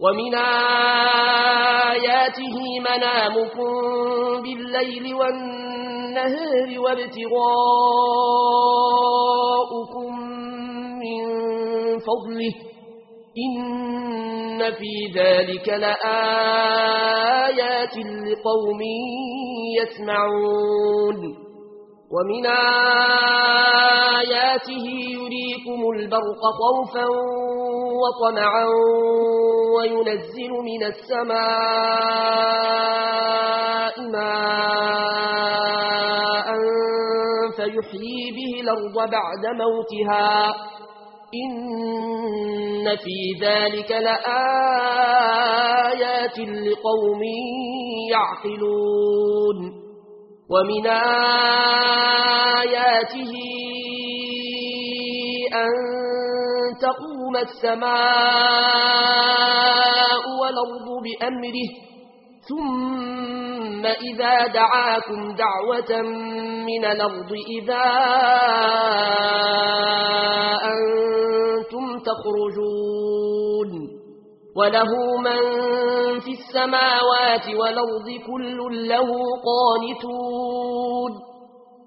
ومن آياته منامكم بالليل والنهر وابتغاؤكم من فضله إن في ذلك لآيات لقوم يسمعون ومن آياته يريكم البرق طوفا وطمعا وينزل من السماء ماء فيحيي به الأرض بعد موتها. إن في ذلك لآيات لقوم يعقلون. ومن آياته أن تقول وما السماء والأرض بأمره ثم إذا دعاكم دعوة من الأرض إذا أنتم تخرجون وله من في السماوات والأرض كل له قانتون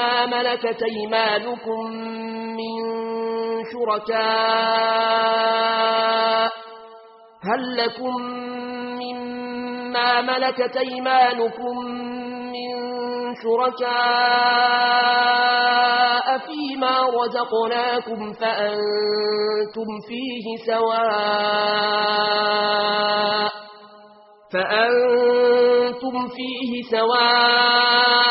مَا ملكت أيمانكم من شركاء هل لكم مما ملكت أيمانكم من شركاء فيما رزقناكم فأنتم فيه سواء فأنتم فيه سواء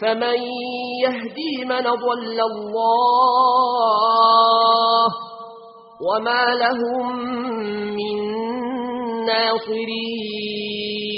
فمن يهدي من ضل الله وما لهم من ناصرين